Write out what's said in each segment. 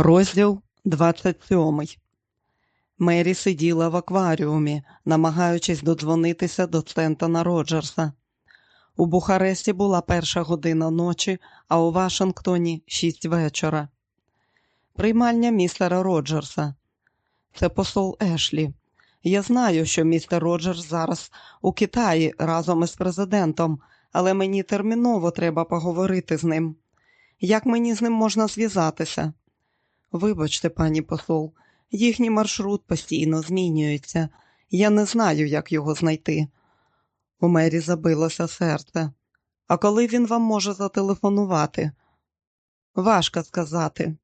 Розділ 27 Мері сиділа в акваріумі, намагаючись додзвонитися до Стентона Роджерса. У Бухаресті була перша година ночі, а у Вашингтоні шість вечора. Приймальня містера Роджерса. Це посол Ешлі. Я знаю, що містер Роджерс зараз у Китаї разом із президентом, але мені терміново треба поговорити з ним. Як мені з ним можна зв'язатися? Вибачте, пані посол, їхній маршрут постійно змінюється. Я не знаю, як його знайти. У мері забилося серце. А коли він вам може зателефонувати? Важко сказати.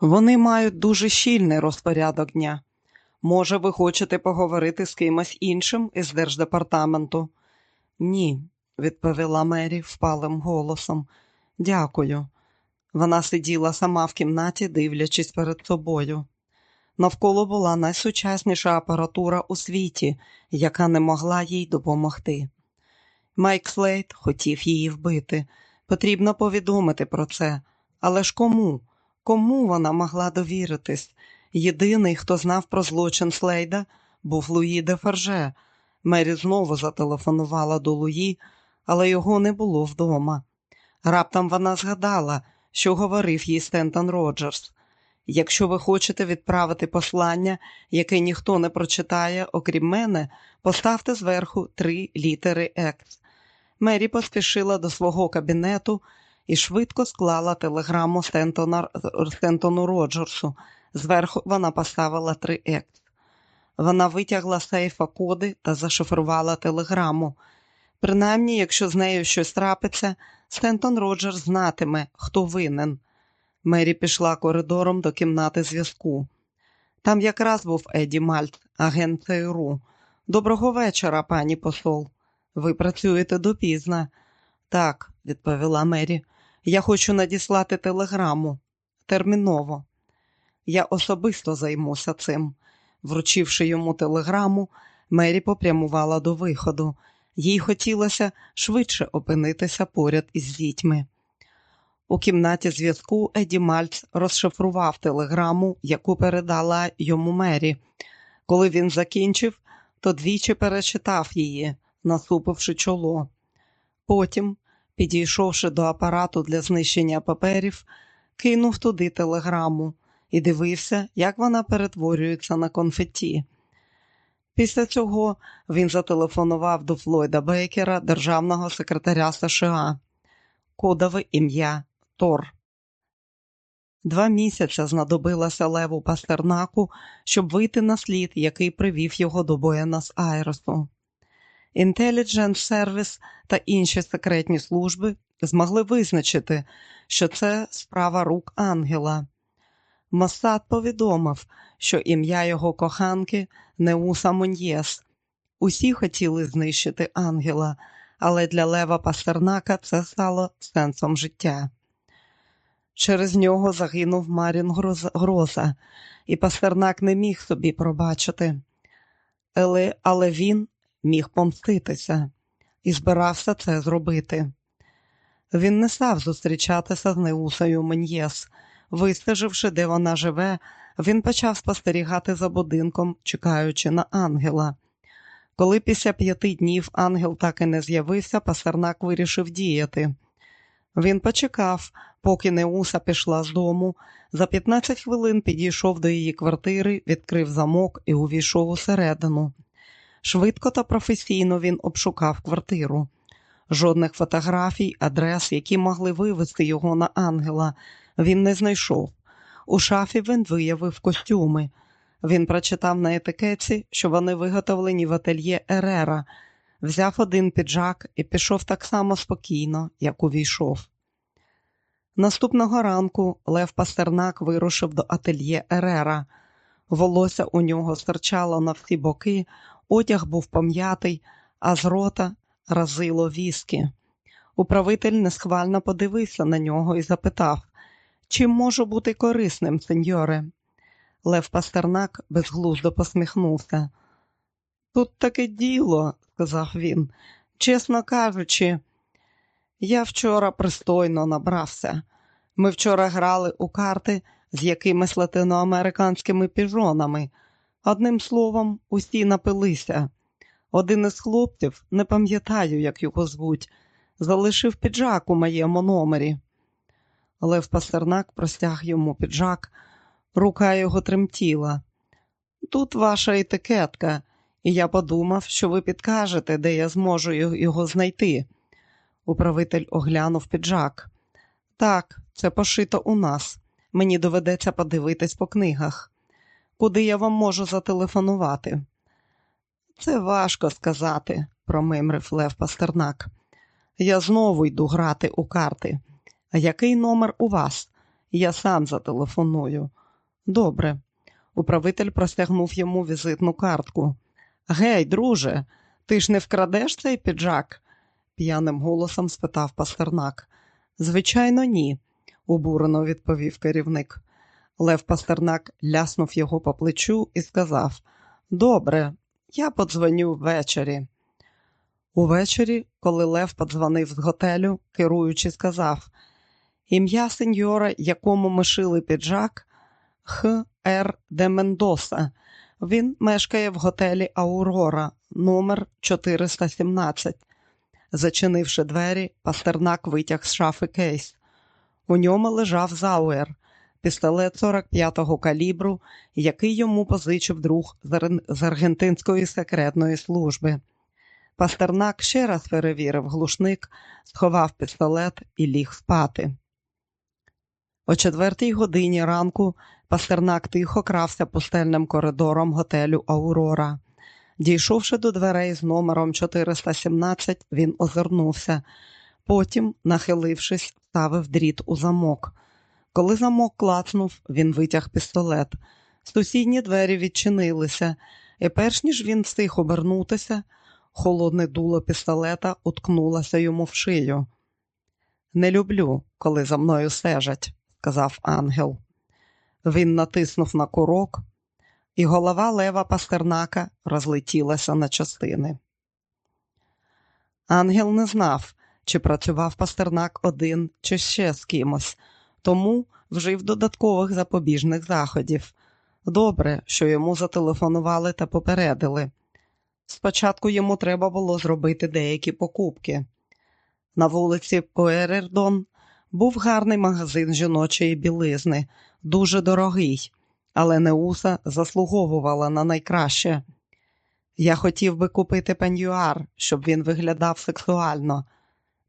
Вони мають дуже щільний розпорядок дня. Може, ви хочете поговорити з кимось іншим із держдепартаменту? Ні, відповіла Мері впалим голосом. Дякую. Вона сиділа сама в кімнаті, дивлячись перед собою. Навколо була найсучасніша апаратура у світі, яка не могла їй допомогти. Майк Слейт хотів її вбити. Потрібно повідомити про це. Але ж кому? Кому вона могла довіритись? Єдиний, хто знав про злочин Слейда, був Луї Дефорже. Мері знову зателефонувала до Луї, але його не було вдома. Раптом вона згадала, що говорив їй Стентон Роджерс. Якщо ви хочете відправити послання, яке ніхто не прочитає, окрім мене, поставте зверху три літери Екс. Мері поспішила до свого кабінету і швидко склала телеграму Стентона, Стентону Роджерсу. Зверху вона поставила три Екс. Вона витягла сейфа коди та зашифрувала телеграму. Принаймні, якщо з нею щось трапиться, Стентон Роджерс знатиме, хто винен. Мері пішла коридором до кімнати зв'язку. Там якраз був Еді Мальт, агент ЦРУ. Доброго вечора, пані посол. Ви працюєте допізна. Так, відповіла Мері. Я хочу надіслати телеграму. Терміново. Я особисто займуся цим. Вручивши йому телеграму, Мері попрямувала до виходу. Їй хотілося швидше опинитися поряд із дітьми. У кімнаті зв'язку Еді Мальц розшифрував телеграму, яку передала йому Мері. Коли він закінчив, то двічі перечитав її, насупивши чоло. Потім, підійшовши до апарату для знищення паперів, кинув туди телеграму і дивився, як вона перетворюється на конфетті. Після цього він зателефонував до Флойда Бейкера, державного секретаря США. Кодове ім'я Тор. Два місяці знадобилося Леву Пастернаку, щоб вийти на слід, який привів його до Буенос Айресу. Intelligence Service та інші секретні служби змогли визначити, що це справа рук ангела. Моссад повідомив, що ім'я його коханки Неуса Моньєс. Усі хотіли знищити ангела, але для Лева Пастернака це стало сенсом життя. Через нього загинув Марін Гроза, і Пастернак не міг собі пробачити. Але, але він міг помститися і збирався це зробити. Він не став зустрічатися з Неусою Мен'єс. Вистеживши, де вона живе, він почав спостерігати за будинком, чекаючи на ангела. Коли після п'яти днів ангел так і не з'явився, пастернак вирішив діяти. Він почекав, поки Неуса пішла з дому. За 15 хвилин підійшов до її квартири, відкрив замок і увійшов усередину. Швидко та професійно він обшукав квартиру. Жодних фотографій, адрес, які могли вивести його на ангела, він не знайшов. У шафі він виявив костюми. Він прочитав на етикетці, що вони виготовлені в ательє Ерера, взяв один піджак і пішов так само спокійно, як увійшов. Наступного ранку Лев Пастернак вирушив до ательє Ерера. Волосся у нього стирчало на всі боки, одяг був пом'ятий, а з рота разило віскі. Управитель несхвально подивився на нього і запитав Чим можу бути корисним, сеньоре? Лев Пастернак безглуздо посміхнувся. Тут таке діло, сказав він. Чесно кажучи, я вчора пристойно набрався. Ми вчора грали у карти з якимись латиноамериканськими піжонами. Одним словом, усі напилися. Один із хлопців, не пам'ятаю, як його звуть, залишив піджак у моєму номері. Лев Пастернак простяг йому піджак, рука його тремтіла. Тут ваша етикетка, і я подумав, що ви підкажете, де я зможу його знайти. Управитель оглянув піджак. Так, це пошито у нас. Мені доведеться подивитись по книгах. Куди я вам можу зателефонувати? Це важко сказати, промимрив Лев Пастернак. Я знову йду грати у карти. Який номер у вас? Я сам зателефоную. Добре. Управитель простягнув йому візитну картку. Гей, друже, ти ж не вкрадеш цей піджак? п'яним голосом спитав Пастернак. Звичайно, ні, обурено відповів керівник. Лев Пастернак ляснув його по плечу і сказав Добре, я подзвоню ввечері. Увечері, коли Лев подзвонив з готелю, керуючи, сказав Ім'я сеньора, якому ми шили піджак, Х. Р. де Мендоса. Він мешкає в готелі Аурора, номер 417. Зачинивши двері, пастернак витяг з шафи кейс. У ньому лежав зауер, пістолет 45-го калібру, який йому позичив друг з аргентинської секретної служби. Пастернак ще раз перевірив глушник, сховав пістолет і ліг спати. О четвертій годині ранку пастернак тихо крався пустельним коридором готелю Аурора. Дійшовши до дверей з номером 417, він озирнувся. Потім, нахилившись, ставив дріт у замок. Коли замок клацнув, він витяг пістолет. Сусідні двері відчинилися, і перш ніж він встиг обернутися, холодне дуло пістолета уткнулося йому в шию. Не люблю, коли за мною стежать, сказав ангел. Він натиснув на курок, і голова лева пастернака розлетілася на частини. Ангел не знав, чи працював пастернак один, чи ще з кимось, тому вжив додаткових запобіжних заходів. Добре, що йому зателефонували та попередили. Спочатку йому треба було зробити деякі покупки. На вулиці Поерердон був гарний магазин жіночої білизни, дуже дорогий, але Неуса заслуговувала на найкраще. Я хотів би купити пенюар, щоб він виглядав сексуально.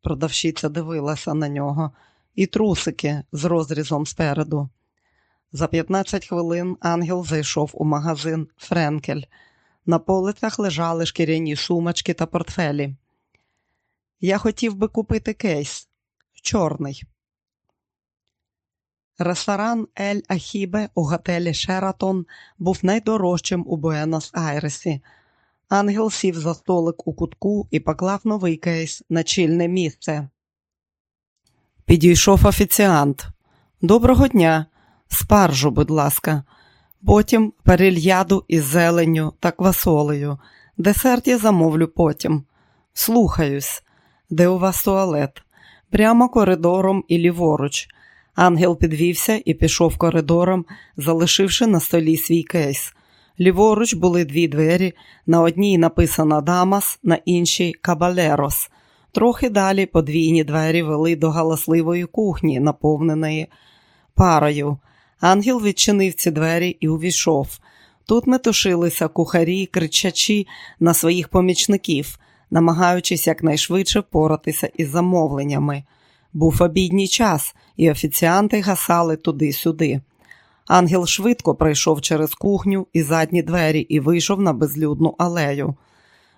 Продавщиця дивилася на нього, і трусики з розрізом спереду. За 15 хвилин ангел зайшов у магазин Френкель. На полицях лежали шкіряні сумочки та портфелі. Я хотів би купити кейс чорний. Ресторан Ель Ахібе у готелі Шератон був найдорожчим у Буенос-Айресі. Ангел сів за столик у кутку і поклав новий кейс на чільне місце. Підійшов офіціант. Доброго дня, спаржу, будь ласка. Потім перельяду із зеленню та квасолею. Десерт я замовлю потім. Слухаюсь, де у вас туалет? Прямо коридором і ліворуч. Ангел підвівся і пішов коридором, залишивши на столі свій кейс. Ліворуч були дві двері, на одній написано Дамас, на іншій Кабалерос. Трохи далі подвійні двері вели до галасливої кухні, наповненої парою. Ангел відчинив ці двері і увійшов. Тут метушилися кухарі, кричачі на своїх помічників, намагаючись якнайшвидше впоратися із замовленнями. Був обідній час, і офіціанти гасали туди-сюди. Ангел швидко пройшов через кухню і задні двері і вийшов на безлюдну алею.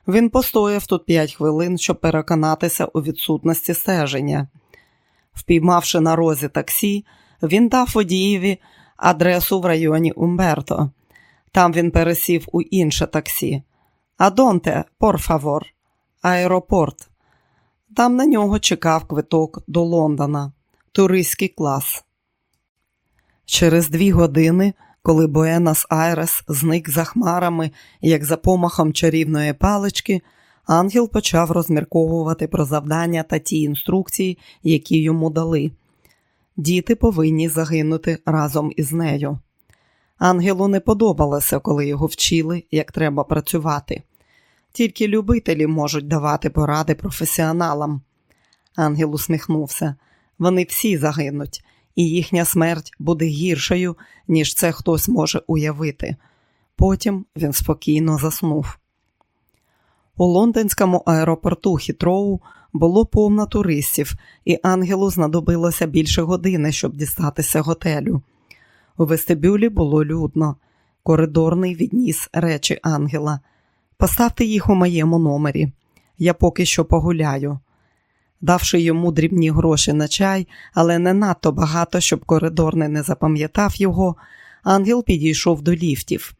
Він постояв тут п'ять хвилин, щоб переконатися у відсутності стеження. Впіймавши на розі таксі, він дав водієві адресу в районі Умберто. Там він пересів у інше таксі. Адонте, пор фавор, аеропорт. Там на нього чекав квиток до Лондона, туристський клас. Через дві години, коли Буенос Айрес зник за хмарами, як за помахом чарівної палички, ангел почав розмірковувати про завдання та ті інструкції, які йому дали. Діти повинні загинути разом із нею. Ангелу не подобалося, коли його вчили, як треба працювати. Тільки любителі можуть давати поради професіоналам. Ангел усміхнувся. Вони всі загинуть, і їхня смерть буде гіршою, ніж це хтось може уявити. Потім він спокійно заснув. У лондонському аеропорту Хітроу було повно туристів, і ангелу знадобилося більше години, щоб дістатися готелю. У вестибюлі було людно. Коридорний відніс речі ангела. Поставте їх у моєму номері. Я поки що погуляю. Давши йому дрібні гроші на чай, але не надто багато, щоб коридорний не запам'ятав його, ангел підійшов до ліфтів.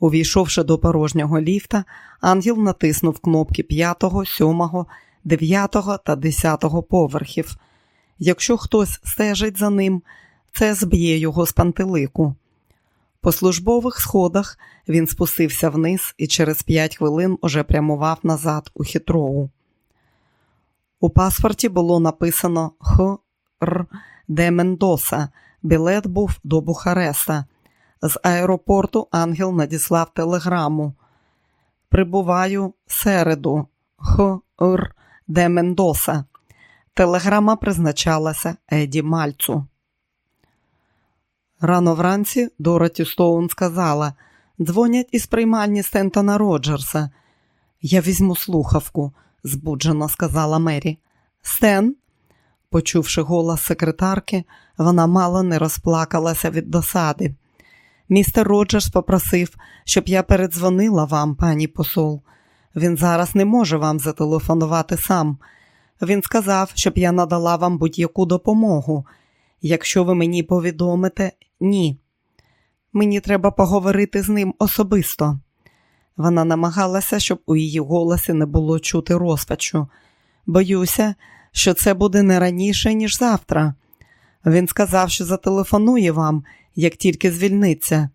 Увійшовши до порожнього ліфта, ангел натиснув кнопки 5, 7, 9 та 10 поверхів. Якщо хтось стежить за ним, це зб'є його з пантелику. По службових сходах він спустився вниз і через 5 хвилин уже прямував назад у хитроу. У паспорті було написано Х. Де Мендоса. Білет був до Бухареста. З аеропорту Ангел надіслав телеграму. Прибуваю середу Х. Де Мендоса. Телеграма призначалася Еді Мальту. Рано вранці Дороті Стоун сказала дзвонять із приймальні Стентона Роджерса. Я візьму слухавку, збуджено сказала Мері. Стен, почувши голос секретарки, вона мало не розплакалася від досади. Містер Роджерс попросив, щоб я передзвонила вам, пані посол. Він зараз не може вам зателефонувати сам. Він сказав, щоб я надала вам будь-яку допомогу. Якщо ви мені повідомите, ні. Мені треба поговорити з ним особисто. Вона намагалася, щоб у її голосі не було чути розпачу. Боюся, що це буде не раніше, ніж завтра. Він сказав, що зателефонує вам, як тільки звільниться.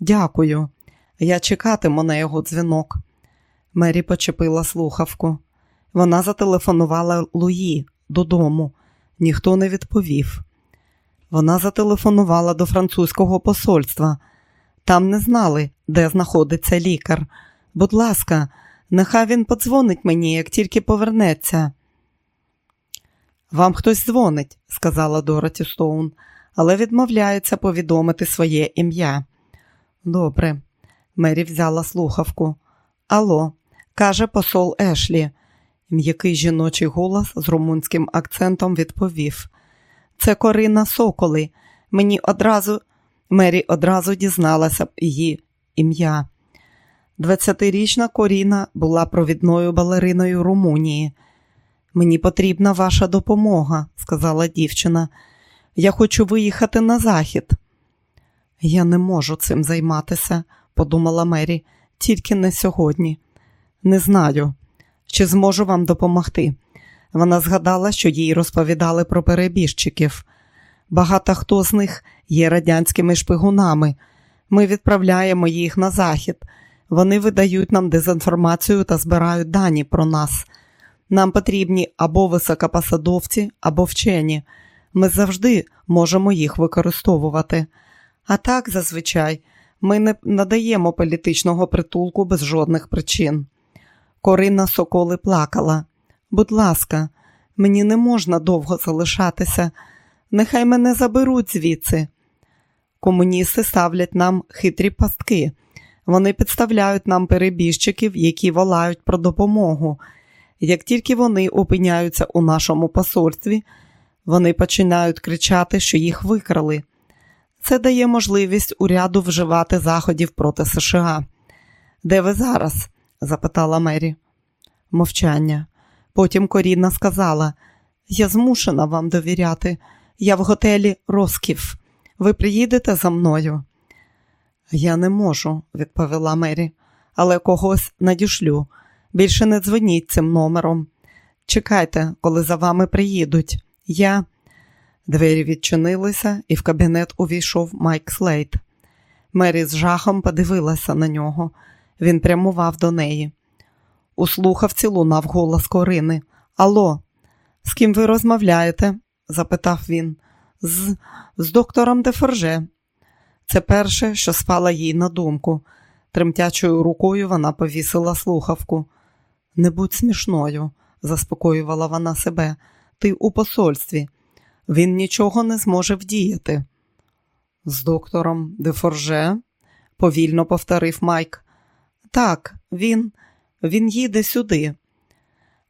Дякую. Я чекатиму на його дзвінок. Мері почепила слухавку. Вона зателефонувала Луї додому. Ніхто не відповів. Вона зателефонувала до французького посольства. Там не знали, де знаходиться лікар. Будь ласка, нехай він подзвонить мені, як тільки повернеться. Вам хтось дзвонить, сказала Дороті Стоун, але відмовляється повідомити своє ім'я. Добре, Мері взяла слухавку. Алло, каже посол Ешлі. М'який жіночий голос з румунським акцентом відповів. Це Корина Соколи. Мені одразу Мері одразу дізналася її ім'я. Двадцятирічна Коріна була провідною балериною Румунії. Мені потрібна ваша допомога, сказала дівчина. Я хочу виїхати на захід. Я не можу цим займатися, подумала Мері, тільки не сьогодні. Не знаю, чи зможу вам допомогти. Вона згадала, що їй розповідали про перебіжчиків. Багато хто з них є радянськими шпигунами. Ми відправляємо їх на захід. Вони видають нам дезінформацію та збирають дані про нас. Нам потрібні або високопосадовці, або вчені. Ми завжди можемо їх використовувати. А так, зазвичай, ми не надаємо політичного притулку без жодних причин. Корина Соколи плакала. Будь ласка, мені не можна довго залишатися. Нехай мене заберуть звідси. Комуністи ставлять нам хитрі пастки. Вони підставляють нам перебіжчиків, які волають про допомогу. Як тільки вони опиняються у нашому посольстві, вони починають кричати, що їх викрали. Це дає можливість уряду вживати заходів проти США. Де ви зараз? запитала Мері. Мовчання. Потім Коріна сказала: Я змушена вам довіряти. Я в готелі Росків. Ви приїдете за мною? Я не можу, відповіла Мері, але когось надішлю. Більше не дзвоніть цим номером. Чекайте, коли за вами приїдуть. Я. Двері відчинилися, і в кабінет увійшов Майк Слейт. Мері з жахом подивилася на нього. Він прямував до неї. У слухавці лунав голос Корини. Алло, з ким ви розмовляєте? запитав він. З з доктором Дефорже. Це перше, що спала їй на думку. Тремтячою рукою вона повісила слухавку. Не будь смішною, заспокоювала вона себе. Ти у посольстві. Він нічого не зможе вдіяти. З доктором Дефорже, повільно повторив Майк. Так, він, він їде сюди.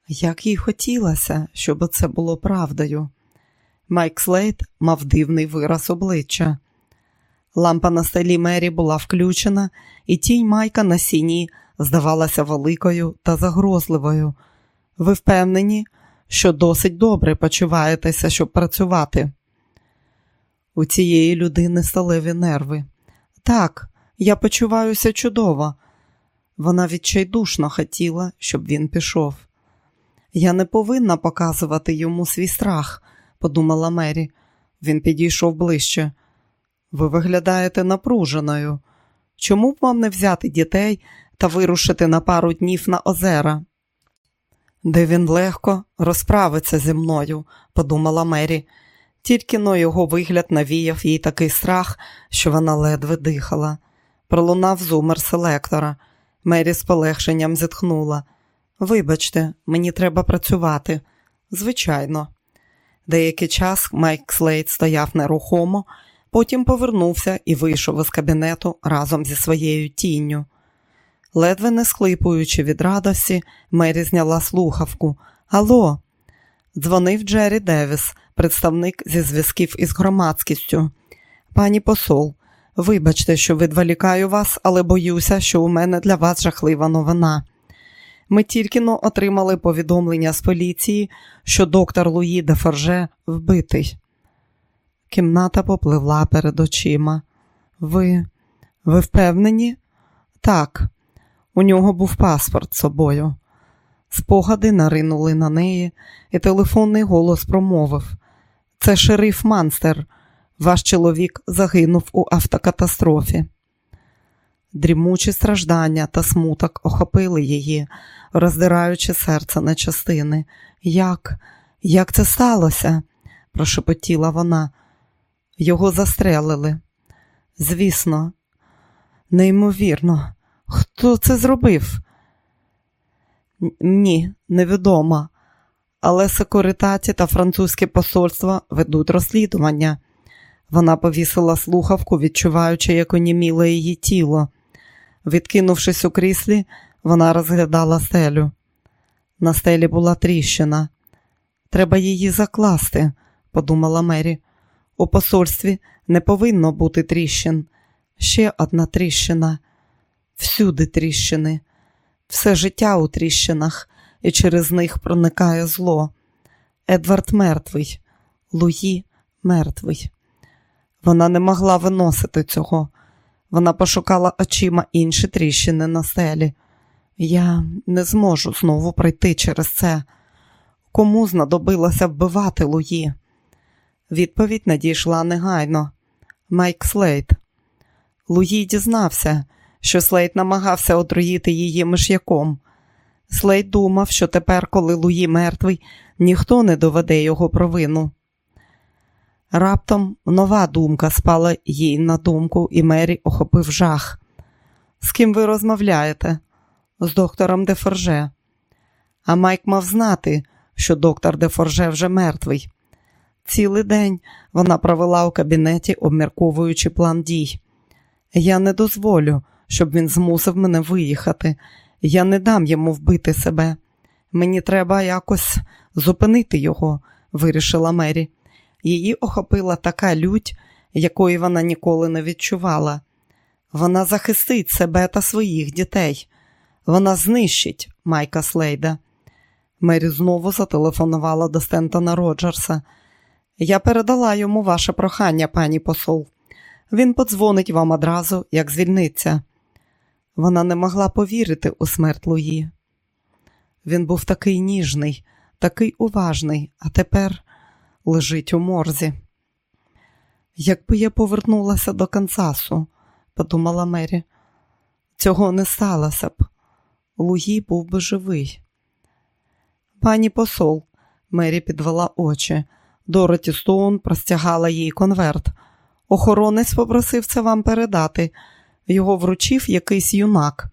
Як їй хотілося, щоб це було правдою. Майк Слейт мав дивний вираз обличчя. Лампа на столі Мері була включена, і тінь Майка на сіні здавалася великою та загрозливою. Ви впевнені, що досить добре почуваєтеся, щоб працювати? У цієї людини сталеві нерви. Так, я почуваюся чудово. Вона відчайдушно хотіла, щоб він пішов. Я не повинна показувати йому свій страх, подумала Мері. Він підійшов ближче. Ви виглядаєте напруженою. Чому б вам не взяти дітей та вирушити на пару днів на озера? Де він легко розправиться зі мною, подумала Мері. Тільки но його вигляд навіяв їй такий страх, що вона ледве дихала. Пролунав зумер селектора. Мері з полегшенням зітхнула. Вибачте, мені треба працювати. Звичайно. Деякий час Майк Слейд стояв нерухомо, потім повернувся і вийшов із кабінету разом зі своєю тінню. Ледве не схлипуючи від радості, Мері зняла слухавку. Алло, дзвонив Джері Девіс, представник зі зв'язків із громадськістю. Пані посол, вибачте, що відволікаю вас, але боюся, що у мене для вас жахлива новина. Ми тільки но отримали повідомлення з поліції, що доктор Луї де Форже вбитий. Кімната попливла перед очима. Ви, ви впевнені? Так, у нього був паспорт з собою. Спогади наринули на неї, і телефонний голос промовив: Це шериф Манстер. Ваш чоловік загинув у автокатастрофі. Дрімучі страждання та смуток охопили її, роздираючи серце на частини. Як, як це сталося? прошепотіла вона. Його застрелили. Звісно, неймовірно, хто це зробив? Ні, невідомо. Але секуритаті та французьке посольство ведуть розслідування. Вона повісила слухавку, відчуваючи, як оніміло її тіло. Відкинувшись у кріслі, вона розглядала стелю. На стелі була тріщина. Треба її закласти, подумала Мері. У посольстві не повинно бути тріщин. Ще одна тріщина. Всюди тріщини, все життя у тріщинах, і через них проникає зло. Едвард мертвий, Луї мертвий. Вона не могла виносити цього. Вона пошукала очима інші тріщини на стелі. Я не зможу знову пройти через це. Кому знадобилося вбивати Луї? Відповідь надійшла негайно. Майк Слейт. Луї дізнався, що Слейт намагався отруїти її миш'яком. Слейт думав, що тепер, коли Луї мертвий, ніхто не доведе його провину. Раптом нова думка спала їй на думку, і Мері охопив жах. З ким ви розмовляєте? З доктором Дефорже. А Майк мав знати, що доктор Дефорже вже мертвий. Цілий день вона провела у кабінеті, обмірковуючи план дій. Я не дозволю, щоб він змусив мене виїхати. Я не дам йому вбити себе. Мені треба якось зупинити його, вирішила Мері. Її охопила така лють, якої вона ніколи не відчувала. Вона захистить себе та своїх дітей. Вона знищить Майка Слейда. Мері знову зателефонувала до Стентона Роджерса. Я передала йому ваше прохання, пані посол. Він подзвонить вам одразу, як звільниться. Вона не могла повірити у смерть Луї. Він був такий ніжний, такий уважний, а тепер лежить у морзі. Якби я повернулася до Канзасу, подумала Мері, цього не сталося б. Луї був би живий. Пані посол, Мері підвела очі. Дороті Стоун простягала їй конверт. Охоронець попросив це вам передати. Його вручив якийсь юнак.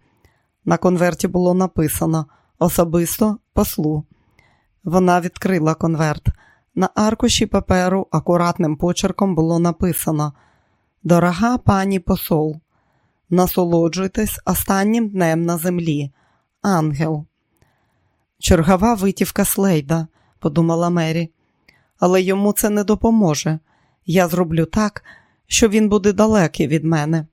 На конверті було написано особисто послу. Вона відкрила конверт. На аркуші паперу акуратним почерком було написано Дорога пані посол, насолоджуйтесь останнім днем на землі. Ангел. Чергова витівка Слейда, подумала Мері, але йому це не допоможе. Я зроблю так, що він буде далекий від мене.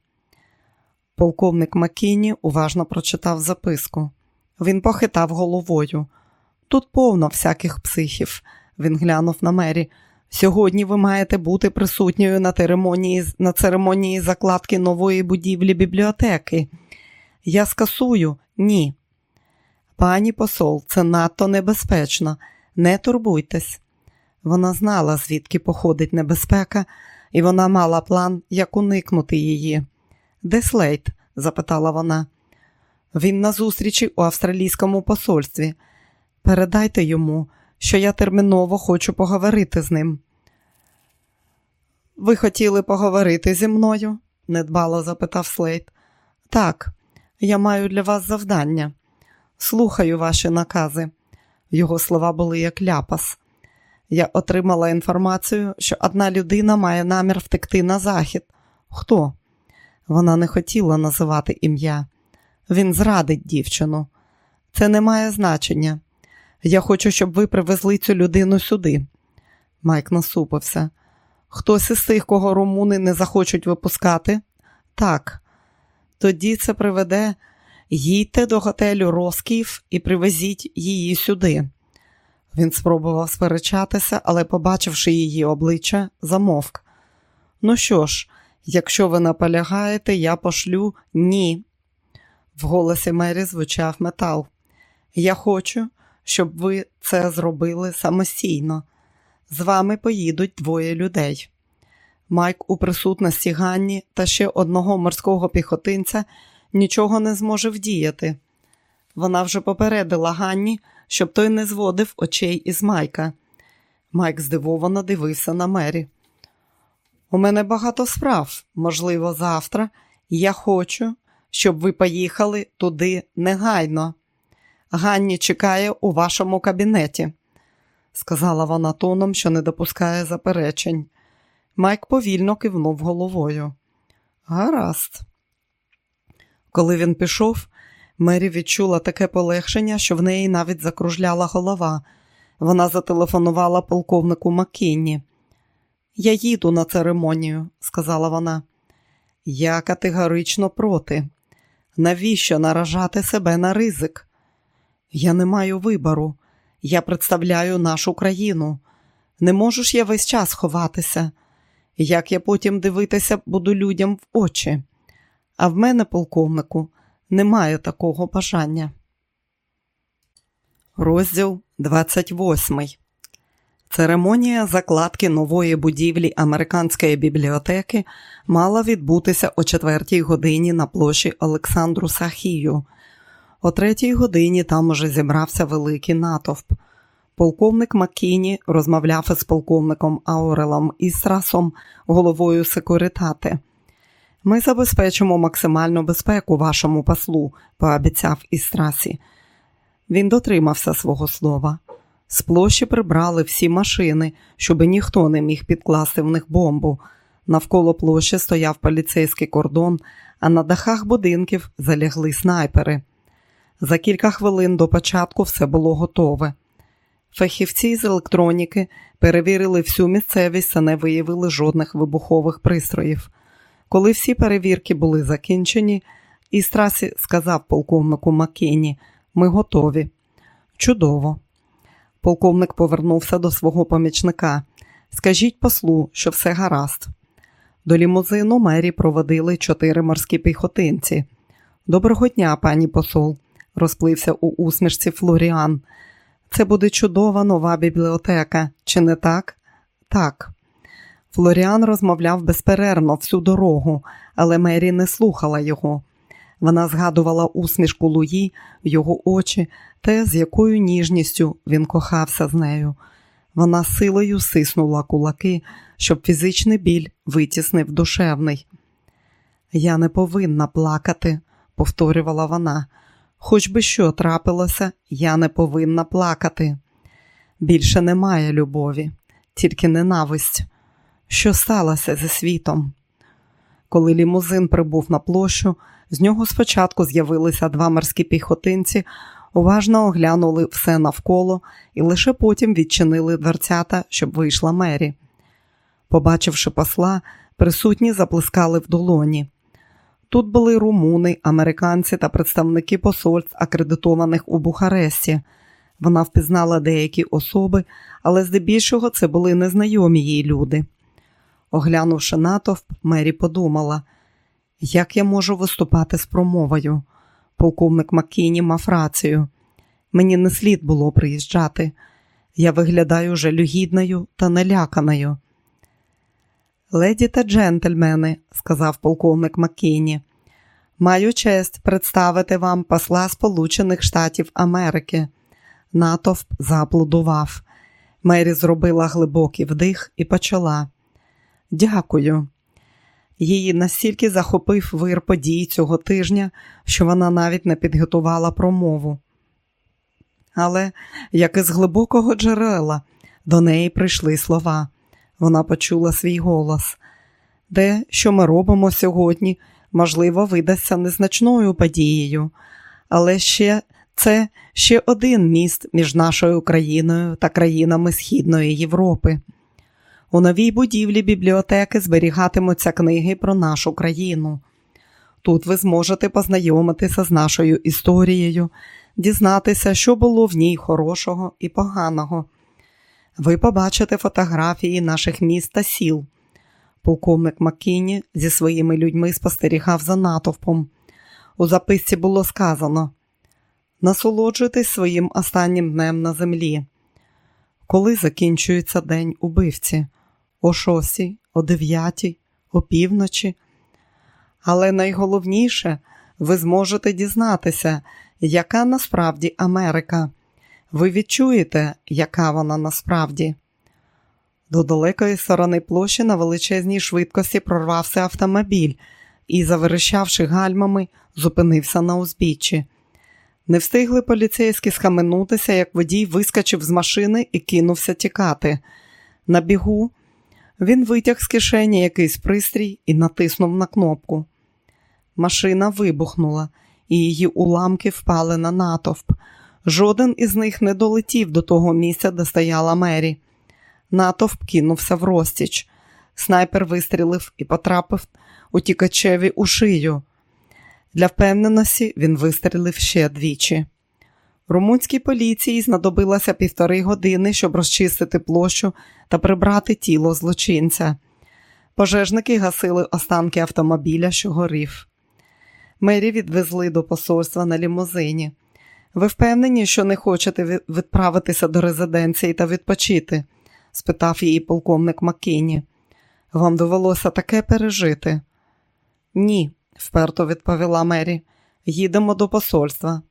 Полковник Макіні уважно прочитав записку. Він похитав головою. Тут повно всяких психів, він глянув на мері. Сьогодні ви маєте бути присутньою на церемонії, на церемонії закладки нової будівлі бібліотеки. Я скасую ні. Пані посол, це надто небезпечно. Не турбуйтесь. Вона знала, звідки походить небезпека, і вона мала план, як уникнути її. Де Слейд? запитала вона. Він на зустрічі у австралійському посольстві. Передайте йому, що я терміново хочу поговорити з ним. Ви хотіли поговорити зі мною? недбало запитав Слейд. Так, я маю для вас завдання. Слухаю ваші накази. Його слова були як ляпас. Я отримала інформацію, що одна людина має намір втекти на захід. Хто? Вона не хотіла називати ім'я. Він зрадить дівчину. Це не має значення. Я хочу, щоб ви привезли цю людину сюди. Майк насупився. Хтось із тих, кого румуни не захочуть випускати? Так. Тоді це приведе. Їдьте до готелю Росків і привезіть її сюди. Він спробував сперечатися, але, побачивши її обличчя, замовк. Ну що ж, якщо ви наполягаєте, я пошлю ні. В голосі Мері звучав метал. Я хочу, щоб ви це зробили самостійно. З вами поїдуть двоє людей. Майк у присутності Ганні та ще одного морського піхотинця нічого не зможе вдіяти. Вона вже попередила Ганні, щоб той не зводив очей із Майка. Майк здивовано дивився на Мері. У мене багато справ, можливо, завтра. Я хочу, щоб ви поїхали туди негайно. Ганні чекає у вашому кабінеті, сказала вона тоном, що не допускає заперечень. Майк повільно кивнув головою. Гаразд. Коли він пішов, Мері відчула таке полегшення, що в неї навіть закружляла голова. Вона зателефонувала полковнику Маккінні. Я їду на церемонію, сказала вона. Я категорично проти. Навіщо наражати себе на ризик? Я не маю вибору. Я представляю нашу країну. Не можу ж я весь час ховатися. Як я потім дивитися буду людям в очі? А в мене, полковнику, немає такого бажання. Розділ 28 Церемонія закладки нової будівлі американської бібліотеки мала відбутися о четвертій годині на площі Олександру Сахію. О третій годині там уже зібрався великий натовп. Полковник Маккіні розмовляв із полковником Аурелом Істрасом, головою секуритати. Ми забезпечимо максимальну безпеку вашому послу, пообіцяв Істрасі. Він дотримався свого слова. З площі прибрали всі машини, щоб ніхто не міг підкласти в них бомбу. Навколо площі стояв поліцейський кордон, а на дахах будинків залягли снайпери. За кілька хвилин до початку все було готове. Фахівці з електроніки перевірили всю місцевість та не виявили жодних вибухових пристроїв. Коли всі перевірки були закінчені, Істрасі сказав полковнику Маккені, ми готові. Чудово. Полковник повернувся до свого помічника. Скажіть послу, що все гаразд. До лімузину мері проводили чотири морські піхотинці. Доброго дня, пані посол, розплився у усмішці Флоріан. Це буде чудова нова бібліотека, чи не так? Так. Флоріан розмовляв безперервно всю дорогу, але Мері не слухала його. Вона згадувала усмішку Луї, його очі, те, з якою ніжністю він кохався з нею. Вона силою сиснула кулаки, щоб фізичний біль витіснив душевний. Я не повинна плакати, повторювала вона. Хоч би що трапилося, я не повинна плакати. Більше немає любові, тільки ненависть. Що сталося зі світом? Коли лімузин прибув на площу, з нього спочатку з'явилися два морські піхотинці, уважно оглянули все навколо і лише потім відчинили дверцята, щоб вийшла Мері. Побачивши посла, присутні заплескали в долоні. Тут були румуни, американці та представники посольств, акредитованих у Бухаресті. Вона впізнала деякі особи, але здебільшого це були незнайомі їй люди. Оглянувши натовп, Мері подумала, як я можу виступати з промовою. Полковник Маккіні мав рацію. Мені не слід було приїжджати. Я виглядаю жалюгідною та наляканою. Леді та джентльмени, сказав полковник Маккіні, маю честь представити вам посла Сполучених Штатів Америки. Натовп зааплодував. Мері зробила глибокий вдих і почала. Дякую. Її настільки захопив вир подій цього тижня, що вона навіть не підготувала промову. Але, як із глибокого джерела, до неї прийшли слова. Вона почула свій голос. Де, що ми робимо сьогодні, можливо, видасться незначною подією, але ще це ще один міст між нашою країною та країнами Східної Європи. У новій будівлі бібліотеки зберігатимуться книги про нашу країну. Тут ви зможете познайомитися з нашою історією, дізнатися, що було в ній хорошого і поганого. Ви побачите фотографії наших міст та сіл. Полковник Маккіні зі своїми людьми спостерігав за натовпом. У записці було сказано насолоджуйтесь своїм останнім днем на землі. Коли закінчується день убивці? О шостій, о дев'ятій, о півночі. Але найголовніше, ви зможете дізнатися, яка насправді Америка. Ви відчуєте, яка вона насправді. До далекої сторони площі на величезній швидкості прорвався автомобіль і, заверещавши гальмами, зупинився на узбіччі. Не встигли поліцейські схаменутися, як водій вискочив з машини і кинувся тікати. На бігу він витяг з кишені якийсь пристрій і натиснув на кнопку. Машина вибухнула, і її уламки впали на натовп. Жоден із них не долетів до того місця, де стояла Мері. Натовп кинувся в розтіч. Снайпер вистрілив і потрапив утікачеві у шию. Для впевненості він вистрілив ще двічі. Румунській поліції знадобилося півтори години, щоб розчистити площу та прибрати тіло злочинця. Пожежники гасили останки автомобіля, що горів. Мері відвезли до посольства на лімузині. Ви впевнені, що не хочете відправитися до резиденції та відпочити? спитав її полковник Маккіні. Вам довелося таке пережити? Ні, вперто відповіла Мері. Їдемо до посольства.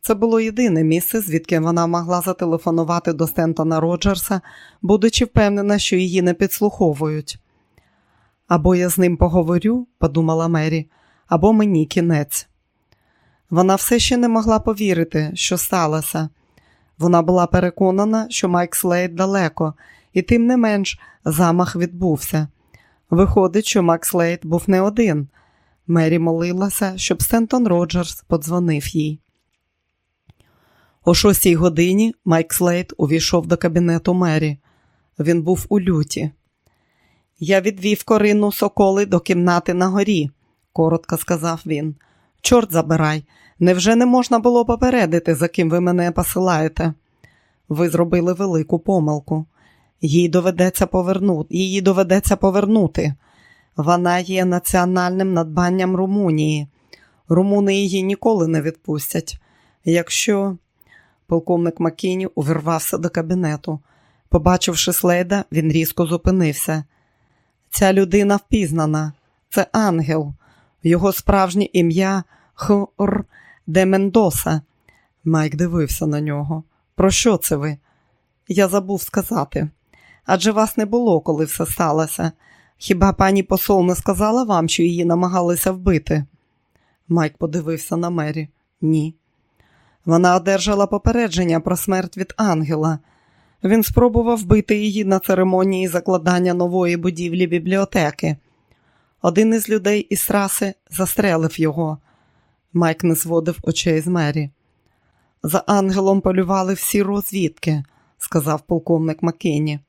Це було єдине місце, звідки вона могла зателефонувати до Стентона Роджерса, будучи впевнена, що її не підслуховують. Або я з ним поговорю, подумала Мері, або мені кінець. Вона все ще не могла повірити, що сталося. Вона була переконана, що Майк Слейд далеко, і тим не менш замах відбувся. Виходить, що Майк Слейд був не один. Мері молилася, щоб Стентон Роджерс подзвонив їй. О шостій годині Майк Слейд увійшов до кабінету Мері. Він був у люті. Я відвів Корину Соколи до кімнати на горі, коротко сказав він. Чорт забирай, невже не можна було попередити, за ким ви мене посилаєте? Ви зробили велику помилку. Їй доведеться повернути. Її доведеться повернути. Вона є національним надбанням Румунії. Румуни її ніколи не відпустять. Якщо полковник Макіні увірвався до кабінету. Побачивши слейда, він різко зупинився. Ця людина впізнана, це ангел, його справжнє ім'я Хр де Мендоса. Майк дивився на нього. Про що це ви? я забув сказати. Адже вас не було, коли все сталося. Хіба пані посол не сказала вам, що її намагалися вбити? Майк подивився на Мері. Ні. Вона одержала попередження про смерть від ангела. Він спробував вбити її на церемонії закладання нової будівлі бібліотеки. Один із людей із траси застрелив його. Майк не зводив очей з Мері. За ангелом полювали всі розвідки, сказав полковник Маккені.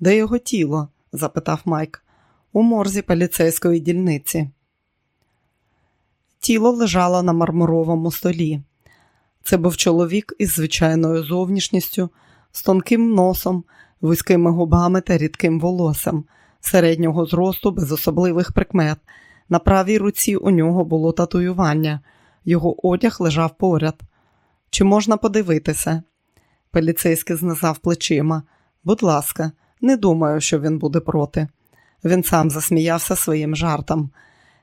Де його тіло? запитав Майк. У морзі поліцейської дільниці. Тіло лежало на мармуровому столі. Це був чоловік із звичайною зовнішністю, з тонким носом, вузькими губами та рідким волоссям, середнього зросту без особливих прикмет. На правій руці у нього було татуювання. Його одяг лежав поряд. Чи можна подивитися? Поліцейський знизав плечима. Будь ласка, не думаю, що він буде проти. Він сам засміявся своїм жартом.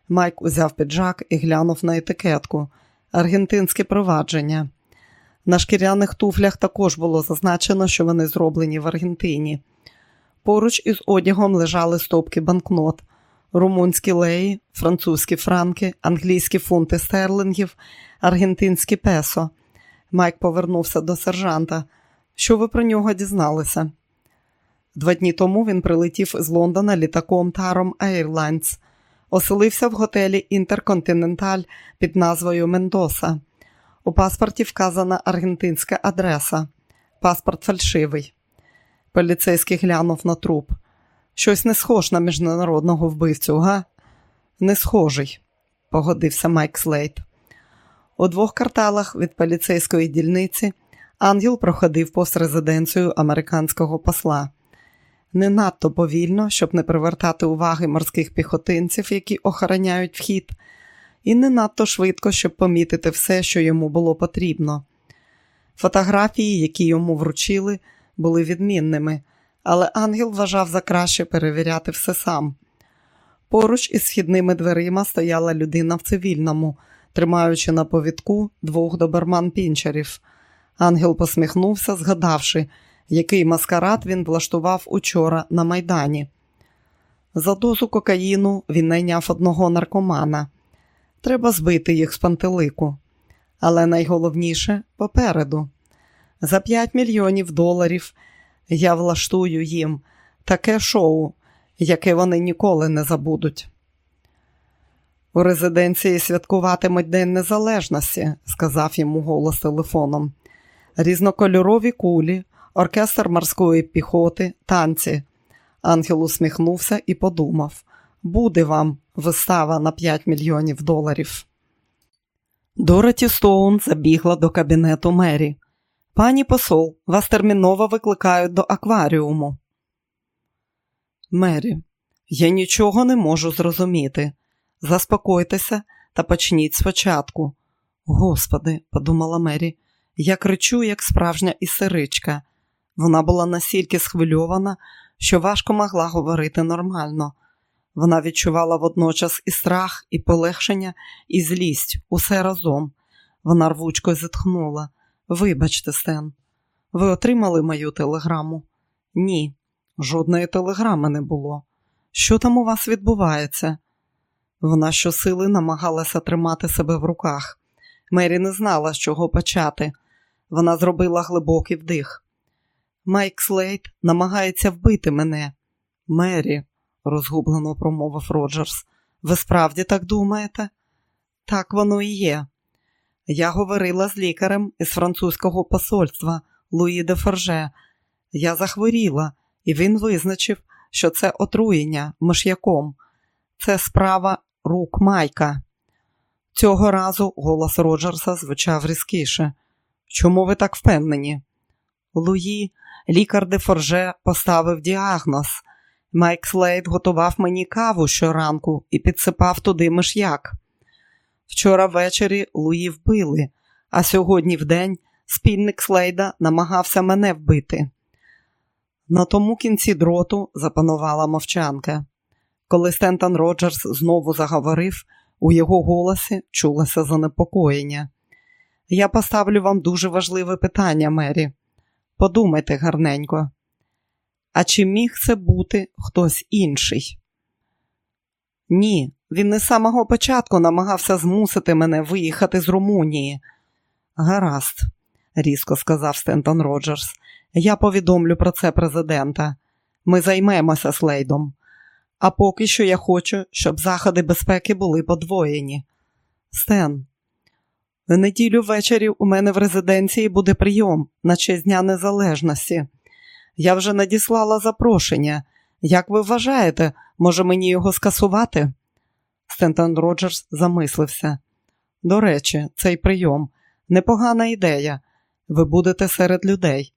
Майк узяв піджак і глянув на етикетку. Аргентинське провадження. На шкіряних туфлях також було зазначено, що вони зроблені в Аргентині. Поруч із одягом лежали стопки банкнот, румунські леї, французькі франки, англійські фунти стерлингів, аргентинські песо. Майк повернувся до сержанта. Що ви про нього дізналися? Два дні тому він прилетів з Лондона літаком Таром Airlines. Оселився в готелі Інтерконтиненталь під назвою Мендоса. У паспорті вказана аргентинська адреса. Паспорт фальшивий. Поліцейський глянув на труп. Щось не схож на міжнародного вбивцю, га? Не схожий, погодився Майк Слейт. У двох кварталах від поліцейської дільниці ангел проходив повз резиденцію американського посла. Не надто повільно, щоб не привертати уваги морських піхотинців, які охороняють вхід, і не надто швидко, щоб помітити все, що йому було потрібно. Фотографії, які йому вручили, були відмінними, але ангел вважав за краще перевіряти все сам. Поруч із східними дверима стояла людина в цивільному, тримаючи на повідку двох доберман-пінчерів. Ангел посміхнувся, згадавши, який маскарад він влаштував учора на Майдані. За дозу кокаїну він найняв одного наркомана. Треба збити їх з пантелику. Але найголовніше попереду. За 5 мільйонів доларів я влаштую їм таке шоу, яке вони ніколи не забудуть. У резиденції святкуватимуть День Незалежності, сказав йому голос телефоном. Різнокольорові кулі, оркестр морської піхоти, танці. Ангел усміхнувся і подумав: буде вам вистава на 5 мільйонів доларів. Дороті Стоун забігла до кабінету Мері. Пані посол, вас терміново викликають до акваріуму. Мері, я нічого не можу зрозуміти. Заспокойтеся та почніть спочатку. Господи, подумала Мері, я кричу, як справжня істеричка. Вона була настільки схвильована, що важко могла говорити нормально. Вона відчувала водночас і страх, і полегшення, і злість усе разом. Вона рвучко зітхнула. Вибачте, Стен, ви отримали мою телеграму? Ні, жодної телеграми не було. Що там у вас відбувається? Вона щосили намагалася тримати себе в руках. Мері не знала, з чого почати. Вона зробила глибокий вдих. Майк Слейд намагається вбити мене. Мері, розгублено промовив Роджерс. Ви справді так думаєте? Так воно і є. Я говорила з лікарем із французького посольства Луї де Форже. Я захворіла, і він визначив, що це отруєння миш'яком. Це справа рук Майка. Цього разу голос Роджерса звучав різкіше. Чому ви так впевнені? Луї, лікар де Форже поставив діагноз. Майк Слейд готував мені каву щоранку і підсипав туди миш'як. Вчора ввечері Луї вбили, а сьогодні вдень спільник Слейда намагався мене вбити. На тому кінці дроту запанувала мовчанка. Коли Стентон Роджерс знову заговорив, у його голосі чулося занепокоєння. Я поставлю вам дуже важливе питання, Мері. Подумайте гарненько. А чи міг це бути хтось інший? Ні, він не з самого початку намагався змусити мене виїхати з Румунії. Гаразд, різко сказав Стентон Роджерс. Я повідомлю про це президента. Ми займемося Слейдом. А поки що я хочу, щоб заходи безпеки були подвоєні. Стен, в неділю ввечері у мене в резиденції буде прийом на честь Дня Незалежності. Я вже надіслала запрошення. Як ви вважаєте, може мені його скасувати? Стентон Роджерс замислився. До речі, цей прийом непогана ідея. Ви будете серед людей.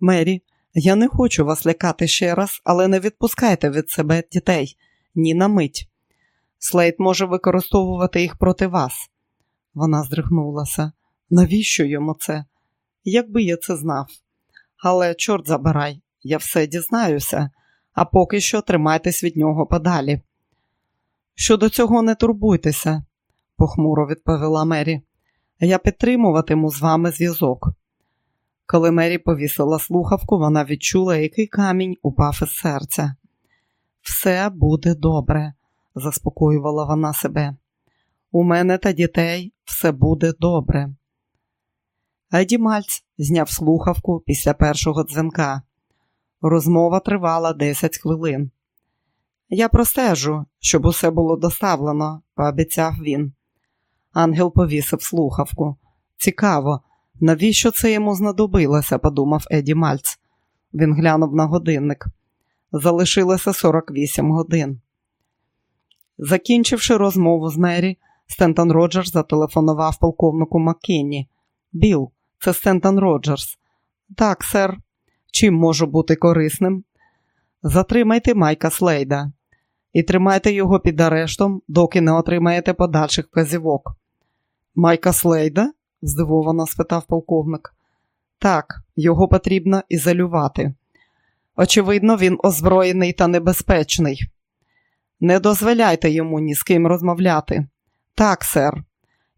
Мері, я не хочу вас лякати ще раз, але не відпускайте від себе дітей ні на мить. Слейд може використовувати їх проти вас. Вона здригнулася. Навіщо йому це? Якби я це знав. Але, чорт забирай, я все дізнаюся, а поки що тримайтесь від нього подалі. Щодо цього не турбуйтеся, похмуро відповіла Мері. Я підтримуватиму з вами зв'язок. Коли Мері повісила слухавку, вона відчула, який камінь упав із серця. Все буде добре, заспокоювала вона себе. У мене та дітей все буде добре. Еді Мальц зняв слухавку після першого дзвінка. Розмова тривала 10 хвилин. Я простежу, щоб усе було доставлено, пообіцяв він. Ангел повісив слухавку. Цікаво, навіщо це йому знадобилося, подумав Еді Мальц. Він глянув на годинник. Залишилося 48 годин. Закінчивши розмову з Мері, Стентон Роджерс зателефонував полковнику Маккінні. Біл, це Стентон Роджерс. Так, сер. Чим можу бути корисним? Затримайте Майка Слейда і тримайте його під арештом, доки не отримаєте подальших вказівок. Майка Слейда? здивовано спитав полковник. Так, його потрібно ізолювати. Очевидно, він озброєний та небезпечний. Не дозволяйте йому ні з ким розмовляти. Так, сер.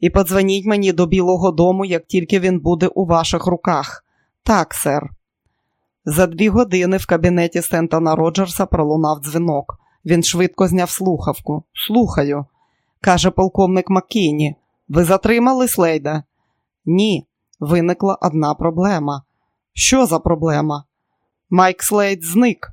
І подзвоніть мені до Білого дому, як тільки він буде у ваших руках. Так, сер. За дві години в кабінеті Стентона Роджерса пролунав дзвінок. Він швидко зняв слухавку. Слухаю, каже полковник Маккіні. Ви затримали Слейда? Ні, виникла одна проблема. Що за проблема? Майк Слейд зник.